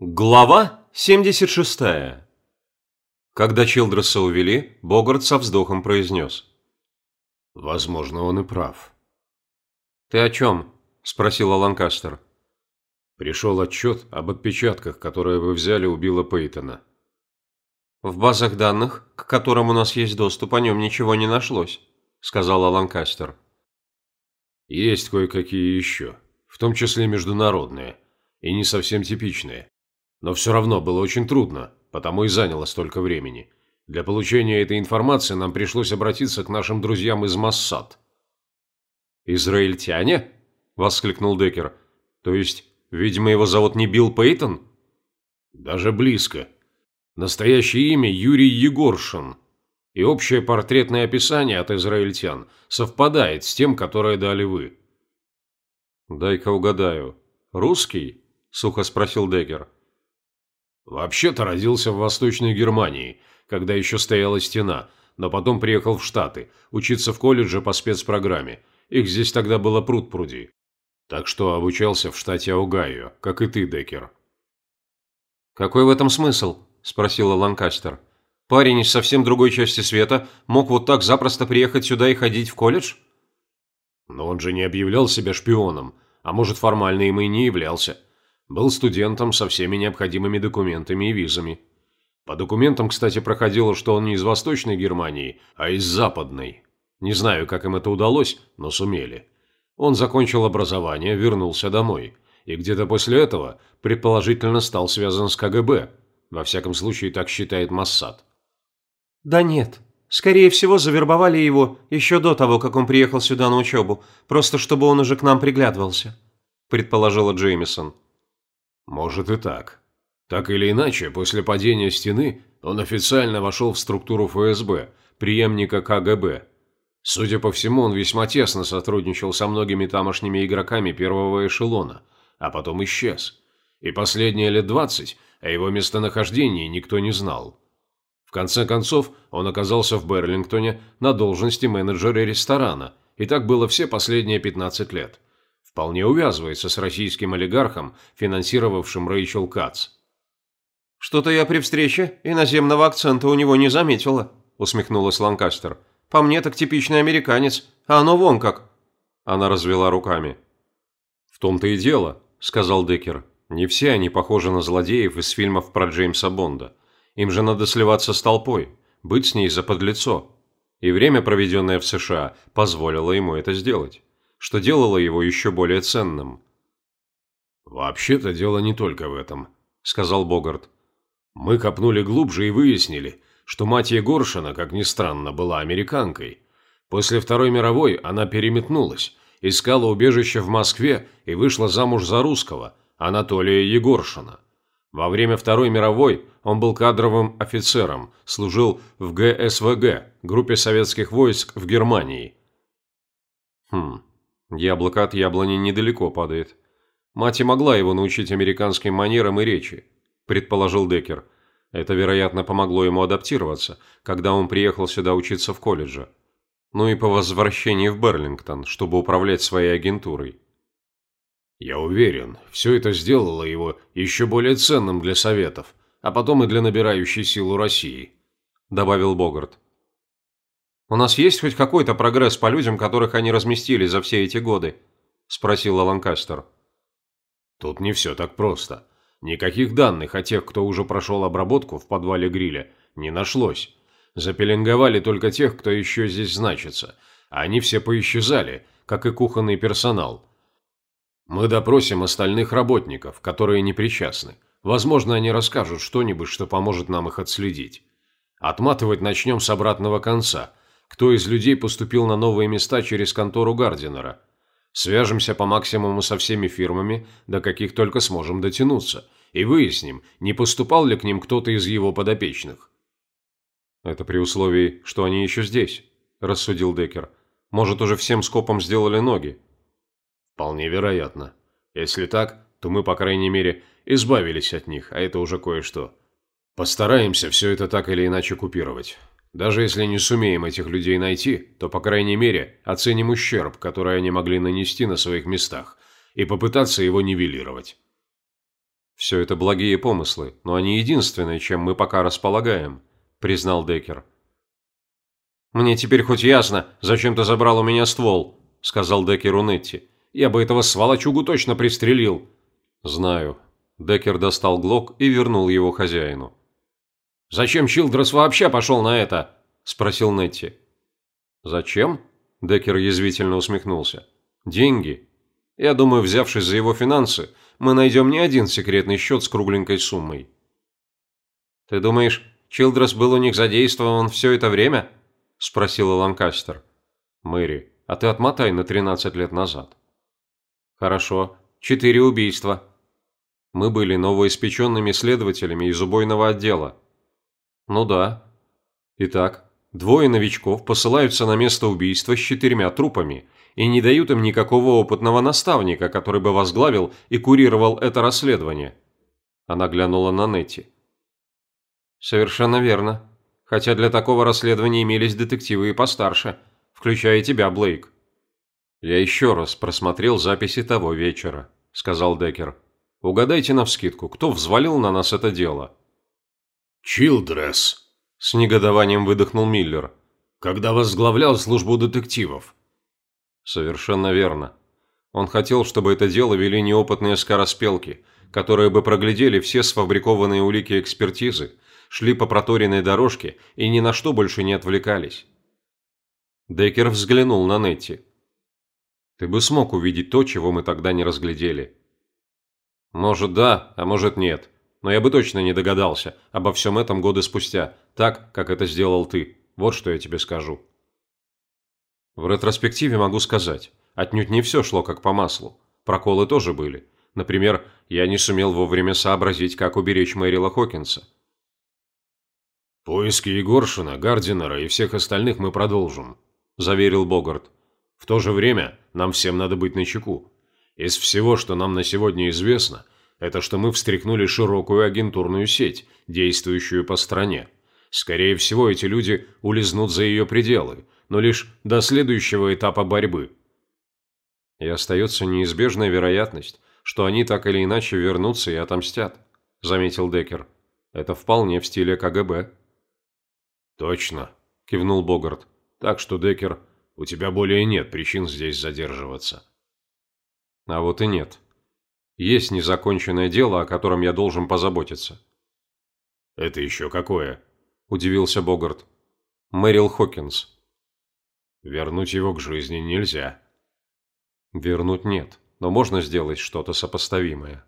Глава 76. Когда Чилдреса увели, Богарт со вздохом произнес. Возможно, он и прав. «Ты о чем?» – спросила Ланкастер. Пришел отчет об отпечатках, которые вы взяли у Билла Пейтона. «В базах данных, к которым у нас есть доступ, о нем ничего не нашлось», – сказала Ланкастер. Есть кое-какие еще, в том числе международные, и не совсем типичные. Но все равно было очень трудно, потому и заняло столько времени. Для получения этой информации нам пришлось обратиться к нашим друзьям из Массад. «Израильтяне?» – воскликнул Деккер. «То есть, видимо, его зовут не Билл Пейтон?» «Даже близко. Настоящее имя Юрий Егоршин. И общее портретное описание от израильтян совпадает с тем, которое дали вы». «Дай-ка угадаю. Русский?» – сухо спросил Деккер. Вообще-то родился в Восточной Германии, когда еще стояла стена, но потом приехал в Штаты, учиться в колледже по спецпрограмме. Их здесь тогда было пруд-пруди. Так что обучался в штате Огайо, как и ты, Деккер. «Какой в этом смысл?» – спросила Ланкастер. «Парень из совсем другой части света мог вот так запросто приехать сюда и ходить в колледж?» «Но он же не объявлял себя шпионом, а может, формально им и не являлся. Был студентом со всеми необходимыми документами и визами. По документам, кстати, проходило, что он не из Восточной Германии, а из Западной. Не знаю, как им это удалось, но сумели. Он закончил образование, вернулся домой. И где-то после этого, предположительно, стал связан с КГБ. Во всяком случае, так считает Моссад. «Да нет. Скорее всего, завербовали его еще до того, как он приехал сюда на учебу, просто чтобы он уже к нам приглядывался», предположила Джеймисон. Может и так. Так или иначе, после падения стены он официально вошел в структуру ФСБ, преемника КГБ. Судя по всему, он весьма тесно сотрудничал со многими тамошними игроками первого эшелона, а потом исчез. И последние лет двадцать о его местонахождении никто не знал. В конце концов, он оказался в Берлингтоне на должности менеджера ресторана, и так было все последние 15 лет вполне увязывается с российским олигархом, финансировавшим Рэйчел Кац. «Что-то я при встрече иноземного акцента у него не заметила», – усмехнулась Ланкастер. «По мне так типичный американец, а оно вон как». Она развела руками. «В том-то и дело», – сказал Деккер. «Не все они похожи на злодеев из фильмов про Джеймса Бонда. Им же надо сливаться с толпой, быть с ней за подлецо. И время, проведенное в США, позволило ему это сделать что делало его еще более ценным. «Вообще-то дело не только в этом», – сказал Богарт. «Мы копнули глубже и выяснили, что мать Егоршина, как ни странно, была американкой. После Второй мировой она переметнулась, искала убежище в Москве и вышла замуж за русского, Анатолия Егоршина. Во время Второй мировой он был кадровым офицером, служил в ГСВГ, группе советских войск в Германии. Хм, Яблоко от яблони недалеко падает. Мать и могла его научить американским манерам и речи, предположил Деккер. Это, вероятно, помогло ему адаптироваться, когда он приехал сюда учиться в колледже. Ну и по возвращении в Берлингтон, чтобы управлять своей агентурой. Я уверен, все это сделало его еще более ценным для Советов, а потом и для набирающей силу России, добавил Богарт. «У нас есть хоть какой-то прогресс по людям, которых они разместили за все эти годы?» – спросила Ланкастер. «Тут не все так просто. Никаких данных о тех, кто уже прошел обработку в подвале гриля, не нашлось. Запеленговали только тех, кто еще здесь значится, а они все поисчезали, как и кухонный персонал. Мы допросим остальных работников, которые не причастны. Возможно, они расскажут что-нибудь, что поможет нам их отследить. Отматывать начнем с обратного конца – кто из людей поступил на новые места через контору Гардинера. Свяжемся по максимуму со всеми фирмами, до каких только сможем дотянуться, и выясним, не поступал ли к ним кто-то из его подопечных. «Это при условии, что они еще здесь», – рассудил Деккер. «Может, уже всем скопом сделали ноги?» «Вполне вероятно. Если так, то мы, по крайней мере, избавились от них, а это уже кое-что. Постараемся все это так или иначе купировать». Даже если не сумеем этих людей найти, то, по крайней мере, оценим ущерб, который они могли нанести на своих местах, и попытаться его нивелировать. Все это благие помыслы, но они единственные, чем мы пока располагаем, признал Деккер. Мне теперь хоть ясно, зачем ты забрал у меня ствол, сказал Деккеру Нетти. Я бы этого сволочугу точно пристрелил. Знаю. Деккер достал глок и вернул его хозяину. «Зачем Чилдрес вообще пошел на это?» – спросил Нетти. «Зачем?» – Деккер язвительно усмехнулся. «Деньги. Я думаю, взявшись за его финансы, мы найдем не один секретный счет с кругленькой суммой». «Ты думаешь, Чилдрес был у них задействован все это время?» – спросила Ланкастер. «Мэри, а ты отмотай на 13 лет назад». «Хорошо. Четыре убийства». Мы были новоиспеченными следователями из убойного отдела. Ну да. Итак, двое новичков посылаются на место убийства с четырьмя трупами и не дают им никакого опытного наставника, который бы возглавил и курировал это расследование. Она глянула на Нетти. Совершенно верно. Хотя для такого расследования имелись детективы и постарше, включая тебя, Блейк. Я еще раз просмотрел записи того вечера, сказал Деккер. Угадайте навскидку, кто взвалил на нас это дело? Чилдресс, с негодованием выдохнул Миллер. Когда возглавлял службу детективов. Совершенно верно. Он хотел, чтобы это дело вели неопытные скороспелки, которые бы проглядели все сфабрикованные улики экспертизы, шли по проторенной дорожке и ни на что больше не отвлекались. Деккер взглянул на Нетти. «Ты бы смог увидеть то, чего мы тогда не разглядели. Может да, а может нет. Но я бы точно не догадался обо всем этом годы спустя, так, как это сделал ты. Вот что я тебе скажу. В ретроспективе могу сказать, отнюдь не все шло как по маслу. Проколы тоже были. Например, я не сумел вовремя сообразить, как уберечь Мэрила Хокинса. «Поиски Егоршина, Гардинера и всех остальных мы продолжим», – заверил Богарт. «В то же время нам всем надо быть начеку. Из всего, что нам на сегодня известно, это что мы встряхнули широкую агентурную сеть, действующую по стране. Скорее всего, эти люди улизнут за ее пределы, но лишь до следующего этапа борьбы. И остается неизбежная вероятность, что они так или иначе вернутся и отомстят, заметил Деккер. Это вполне в стиле КГБ. Точно, кивнул Богарт. Так что, Деккер, у тебя более нет причин здесь задерживаться. А вот и нет. Есть незаконченное дело, о котором я должен позаботиться. Это еще какое? Удивился Богарт. Мэрил Хокинс. Вернуть его к жизни нельзя. Вернуть нет, но можно сделать что-то сопоставимое.